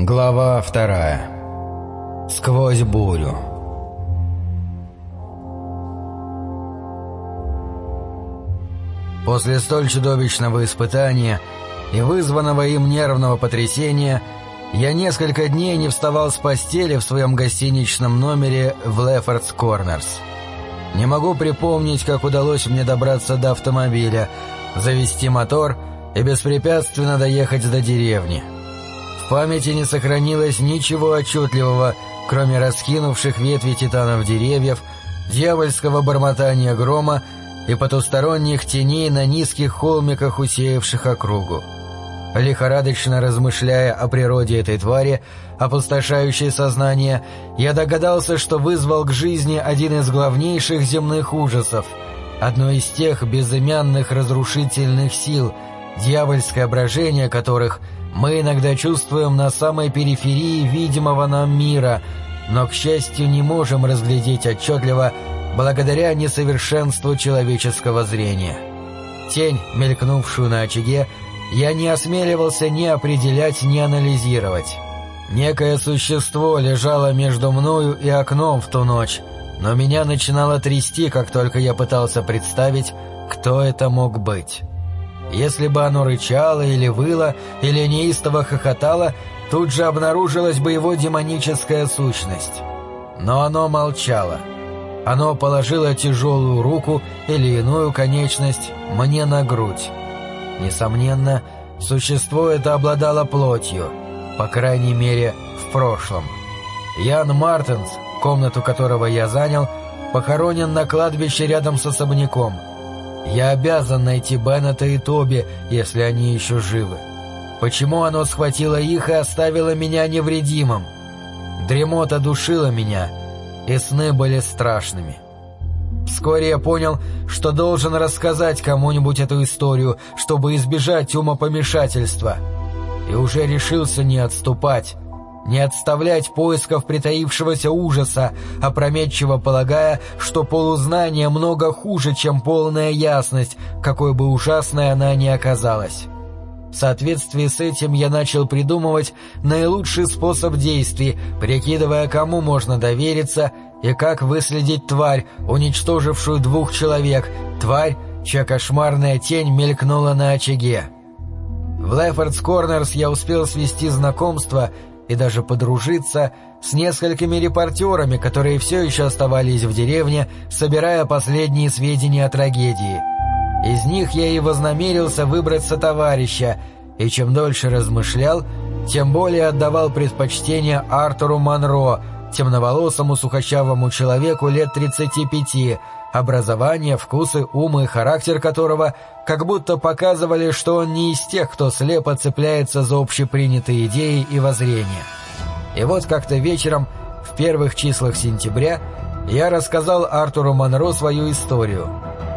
Глава вторая. Сквозь бурю. После столь чудовищного испытания и вызванного им нервного потрясения я несколько дней не вставал с постели в своем гостиничном номере в Лефордс Корнерс. Не могу припомнить, как удалось мне добраться до автомобиля, завести мотор и беспрепятственно доехать до деревни. В памяти не сохранилось ничего отчетливого, кроме раскинувших ветви титанов деревьев, дьявольского бормотания грома и потусторонних теней на низких холмиках, усеявших округу. Лихорадочно размышляя о природе этой твари, опустошающей сознание, я догадался, что вызвал к жизни один из главнейших земных ужасов, одно из тех безымянных разрушительных сил, дьявольское брожение которых мы иногда чувствуем на самой периферии видимого нам мира, но, к счастью, не можем разглядеть отчетливо благодаря несовершенству человеческого зрения. Тень, мелькнувшую на очаге, я не осмеливался ни определять, ни анализировать. Некое существо лежало между мною и окном в ту ночь, но меня начинало трясти, как только я пытался представить, кто это мог быть. Если бы оно рычало или выло, или неистово хохотало, тут же обнаружилась бы его демоническая сущность. Но оно молчало. Оно положило тяжелую руку или иную конечность мне на грудь. Несомненно, существо это обладало плотью, по крайней мере, в прошлом. Ян Мартенс, комнату которого я занял, похоронен на кладбище рядом с особняком. Я обязан найти Беннета и Тоби, если они еще живы. Почему оно схватило их и оставило меня невредимым? Дремота душила меня, и сны были страшными. Вскоре я понял, что должен рассказать кому-нибудь эту историю, чтобы избежать умопомешательства. И уже решился не отступать, не отставлять поисков притаившегося ужаса, опрометчиво полагая, что полузнание много хуже, чем полная ясность, какой бы ужасной она ни оказалась. В соответствии с этим я начал придумывать наилучший способ действий, прикидывая, кому можно довериться и как выследить тварь, уничтожившую двух человек, тварь, чья кошмарная тень мелькнула на очаге. В Лефордс Корнерс я успел свести знакомство и даже подружиться с несколькими репортерами, которые все еще оставались в деревне, собирая последние сведения о трагедии. Из них я и вознамерился выбрать сотоварища, и чем дольше размышлял, тем более отдавал предпочтение Артуру Монро — темноволосому сухощавому человеку лет 35, образование, вкусы, ум и характер которого как будто показывали, что он не из тех, кто слепо цепляется за общепринятые идеи и воззрения. И вот как-то вечером, в первых числах сентября, я рассказал Артуру Монро свою историю.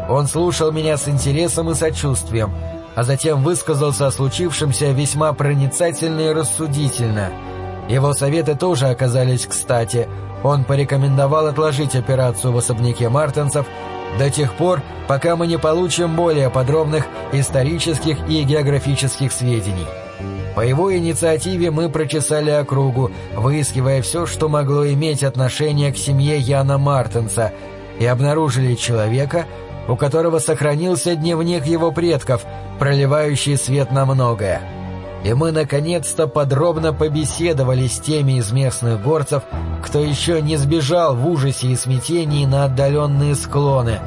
Он слушал меня с интересом и сочувствием, а затем высказался о случившемся весьма проницательно и рассудительно – его советы тоже оказались кстати. Он порекомендовал отложить операцию в особняке Мартенсов до тех пор, пока мы не получим более подробных исторических и географических сведений. По его инициативе мы прочесали округу, выискивая все, что могло иметь отношение к семье Яна Мартенса, и обнаружили человека, у которого сохранился дневник его предков, проливающий свет на многое и мы наконец-то подробно побеседовали с теми из местных горцев, кто еще не сбежал в ужасе и смятении на отдаленные склоны.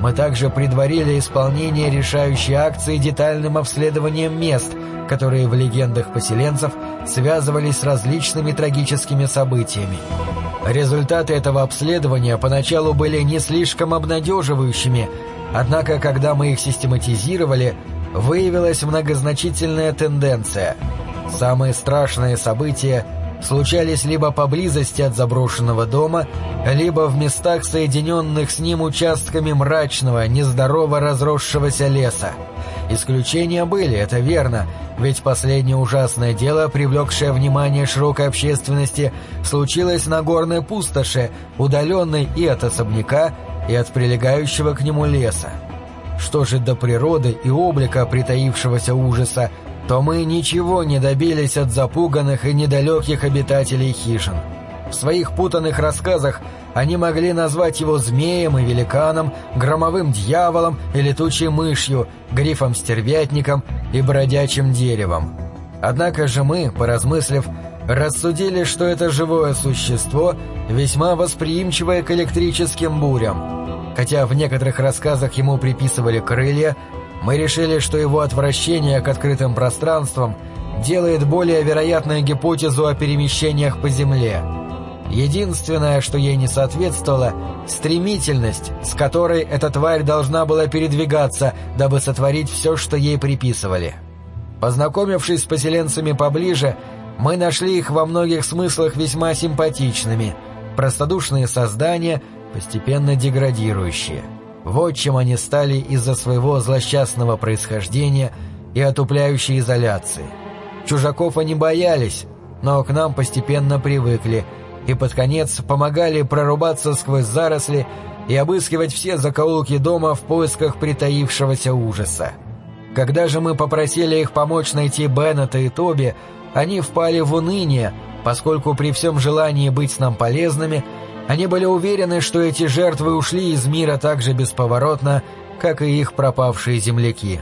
Мы также предварили исполнение решающей акции детальным обследованием мест, которые в легендах поселенцев связывались с различными трагическими событиями. Результаты этого обследования поначалу были не слишком обнадеживающими, однако когда мы их систематизировали – выявилась многозначительная тенденция. Самые страшные события случались либо поблизости от заброшенного дома, либо в местах, соединенных с ним участками мрачного, нездорово разросшегося леса. Исключения были, это верно, ведь последнее ужасное дело, привлекшее внимание широкой общественности, случилось на горной пустоши, удаленной и от особняка, и от прилегающего к нему леса. Что же до природы и облика притаившегося ужаса, то мы ничего не добились от запуганных и недалеких обитателей хижин. В своих путанных рассказах они могли назвать его змеем и великаном, громовым дьяволом и летучей мышью, грифом-стервятником и бродячим деревом. Однако же мы, поразмыслив, рассудили, что это живое существо, весьма восприимчивое к электрическим бурям. Хотя в некоторых рассказах ему приписывали крылья, мы решили, что его отвращение к открытым пространствам делает более вероятной гипотезу о перемещениях по Земле. Единственное, что ей не соответствовало – стремительность, с которой эта тварь должна была передвигаться, дабы сотворить все, что ей приписывали. Познакомившись с поселенцами поближе, мы нашли их во многих смыслах весьма симпатичными, простодушные создания, постепенно деградирующие. Вот чем они стали из-за своего злосчастного происхождения и отупляющей изоляции. Чужаков они боялись, но к нам постепенно привыкли и под конец помогали прорубаться сквозь заросли и обыскивать все закоулки дома в поисках притаившегося ужаса. Когда же мы попросили их помочь найти Беннета и Тоби, они впали в уныние, поскольку при всем желании быть нам полезными, они были уверены, что эти жертвы ушли из мира так же бесповоротно, как и их пропавшие земляки.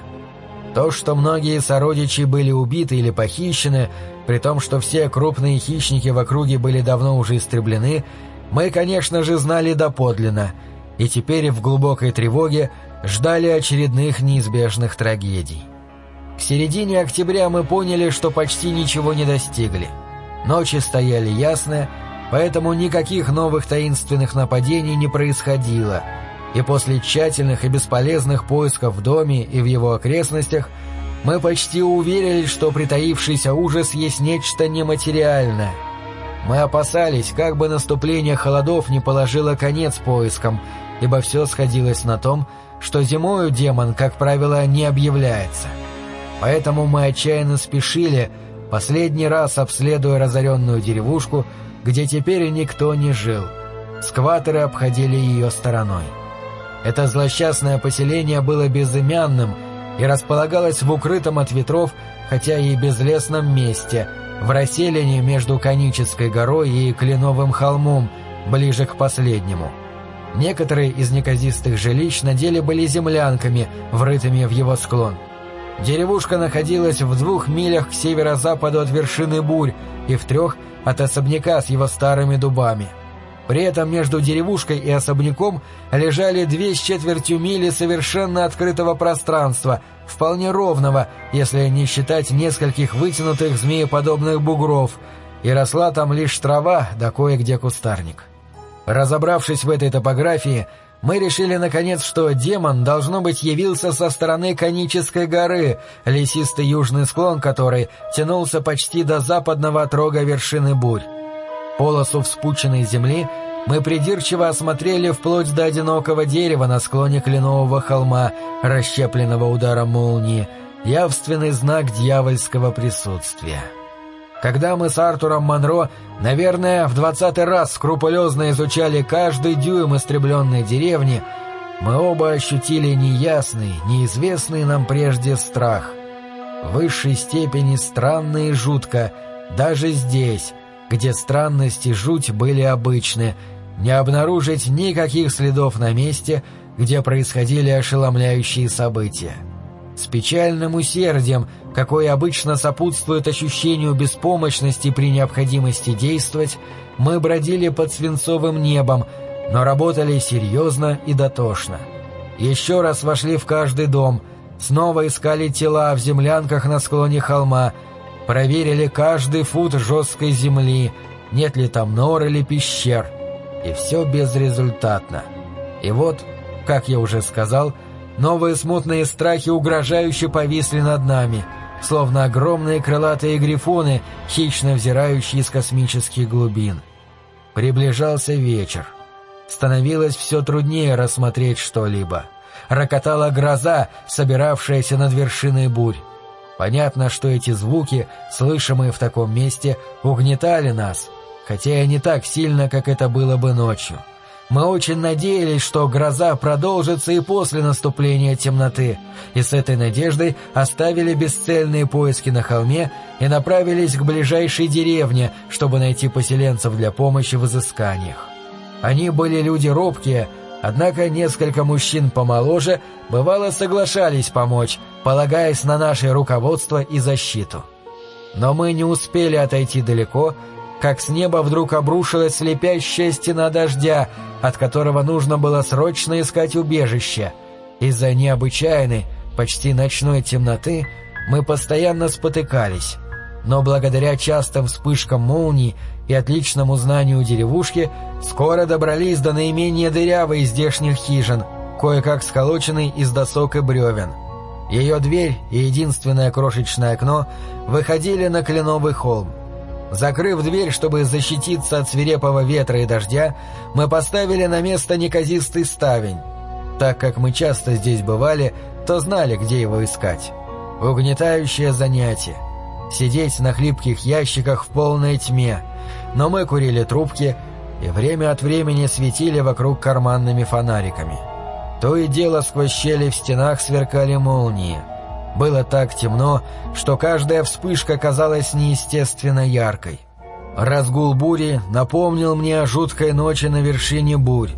То, что многие сородичи были убиты или похищены, при том, что все крупные хищники в округе были давно уже истреблены, мы, конечно же, знали доподлинно, и теперь в глубокой тревоге ждали очередных неизбежных трагедий. К середине октября мы поняли, что почти ничего не достигли. Ночи стояли ясные, поэтому никаких новых таинственных нападений не происходило, и после тщательных и бесполезных поисков в доме и в его окрестностях мы почти уверились, что притаившийся ужас есть нечто нематериальное. Мы опасались, как бы наступление холодов не положило конец поискам, ибо все сходилось на том, что зимою демон, как правило, не объявляется. Поэтому мы отчаянно спешили, последний раз обследуя разоренную деревушку, где теперь никто не жил. Скваторы обходили ее стороной. Это злосчастное поселение было безымянным и располагалось в укрытом от ветров, хотя и безлесном месте, в расселении между Конической горой и Кленовым холмом, ближе к последнему. Некоторые из неказистых жилищ на деле были землянками, врытыми в его склон – Деревушка находилась в двух милях к северо-западу от вершины бурь и в трех от особняка с его старыми дубами. При этом между деревушкой и особняком лежали две с четвертью мили совершенно открытого пространства, вполне ровного, если не считать нескольких вытянутых змееподобных бугров, и росла там лишь трава да кое-где кустарник. Разобравшись в этой топографии, мы решили, наконец, что демон, должно быть, явился со стороны Конической горы, лесистый южный склон которой тянулся почти до западного отрога вершины бурь. Полосу вспученной земли мы придирчиво осмотрели вплоть до одинокого дерева на склоне кленового холма, расщепленного ударом молнии, явственный знак дьявольского присутствия. Когда мы с Артуром Монро, наверное, в двадцатый раз скрупулезно изучали каждый дюйм истребленной деревни, мы оба ощутили неясный, неизвестный нам прежде страх. В высшей степени странно и жутко, даже здесь, где странность и жуть были обычны, не обнаружить никаких следов на месте, где происходили ошеломляющие события. С печальным усердием, какое обычно сопутствует ощущению беспомощности при необходимости действовать, мы бродили под свинцовым небом, но работали серьезно и дотошно. Еще раз вошли в каждый дом, снова искали тела в землянках на склоне холма, проверили каждый фут жесткой земли, нет ли там нор или пещер. И все безрезультатно. И вот, как я уже сказал, Новые смутные страхи угрожающе повисли над нами, словно огромные крылатые грифоны, хищно взирающие из космических глубин. Приближался вечер. Становилось все труднее рассмотреть что-либо. Рокотала гроза, собиравшаяся над вершиной бурь. Понятно, что эти звуки, слышимые в таком месте, угнетали нас, хотя и не так сильно, как это было бы ночью. Мы очень надеялись, что гроза продолжится и после наступления темноты, и с этой надеждой оставили бесцельные поиски на холме и направились к ближайшей деревне, чтобы найти поселенцев для помощи в изысканиях. Они были люди робкие, однако несколько мужчин помоложе бывало соглашались помочь, полагаясь на наше руководство и защиту. Но мы не успели отойти далеко, как с неба вдруг обрушилась слепящая стена дождя, от которого нужно было срочно искать убежище. Из-за необычайной, почти ночной темноты мы постоянно спотыкались. Но благодаря частым вспышкам молний и отличному знанию деревушки скоро добрались до наименее дырявой из здешних хижин, кое-как сколоченной из досок и бревен. Ее дверь и единственное крошечное окно выходили на кленовый холм. Закрыв дверь, чтобы защититься от свирепого ветра и дождя, мы поставили на место неказистый ставень. Так как мы часто здесь бывали, то знали, где его искать. Угнетающее занятие. Сидеть на хлипких ящиках в полной тьме. Но мы курили трубки и время от времени светили вокруг карманными фонариками. То и дело сквозь щели в стенах сверкали молнии — было так темно, что каждая вспышка казалась неестественно яркой. Разгул бури напомнил мне о жуткой ночи на вершине бурь,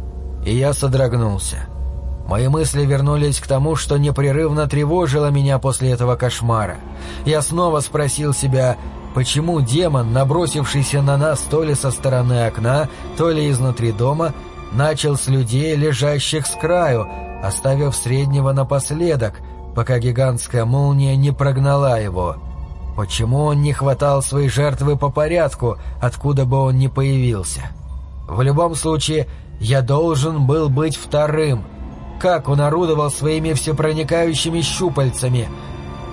и я содрогнулся. Мои мысли вернулись к тому, что непрерывно тревожило меня после этого кошмара. Я снова спросил себя, почему демон, набросившийся на нас то ли со стороны окна, то ли изнутри дома, начал с людей, лежащих с краю, оставив среднего напоследок — пока гигантская молния не прогнала его. Почему он не хватал своей жертвы по порядку, откуда бы он ни появился? В любом случае, я должен был быть вторым. Как он орудовал своими всепроникающими щупальцами?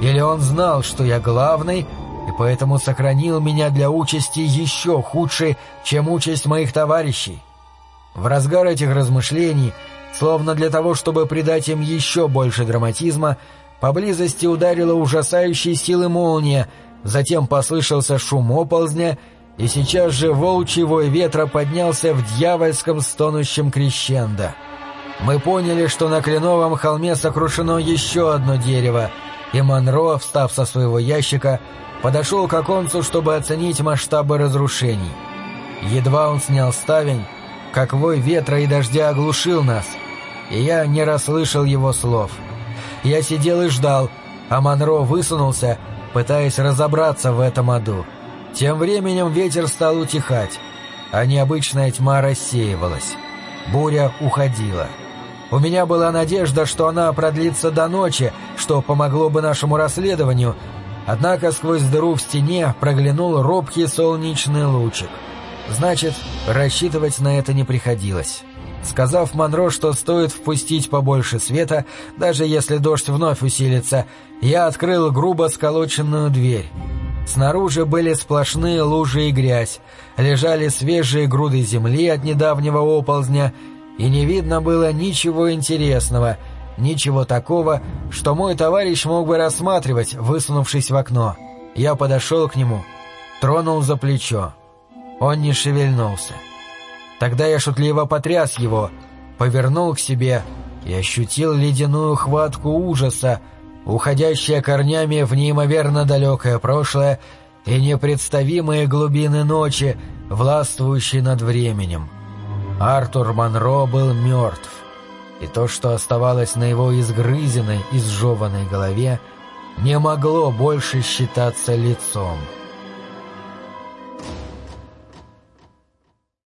Или он знал, что я главный, и поэтому сохранил меня для участи еще худшей, чем участь моих товарищей? В разгар этих размышлений Словно для того, чтобы придать им еще больше драматизма, поблизости ударила ужасающей силы молния, затем послышался шум оползня, и сейчас же волчий вой ветра поднялся в дьявольском стонущем крещендо. Мы поняли, что на Кленовом холме сокрушено еще одно дерево, и Монро, встав со своего ящика, подошел к оконцу, чтобы оценить масштабы разрушений. Едва он снял ставень, как вой ветра и дождя оглушил нас, и я не расслышал его слов. Я сидел и ждал, а Монро высунулся, пытаясь разобраться в этом аду. Тем временем ветер стал утихать, а необычная тьма рассеивалась. Буря уходила. У меня была надежда, что она продлится до ночи, что помогло бы нашему расследованию, однако сквозь дыру в стене проглянул робкий солнечный лучик. Значит, рассчитывать на это не приходилось. Сказав Монро, что стоит впустить побольше света, даже если дождь вновь усилится, я открыл грубо сколоченную дверь. Снаружи были сплошные лужи и грязь, лежали свежие груды земли от недавнего оползня, и не видно было ничего интересного, ничего такого, что мой товарищ мог бы рассматривать, высунувшись в окно. Я подошел к нему, тронул за плечо. Он не шевельнулся. Тогда я шутливо потряс его, повернул к себе и ощутил ледяную хватку ужаса, уходящая корнями в неимоверно далекое прошлое и непредставимые глубины ночи, властвующие над временем. Артур Монро был мертв, и то, что оставалось на его изгрызенной, изжеванной голове, не могло больше считаться лицом.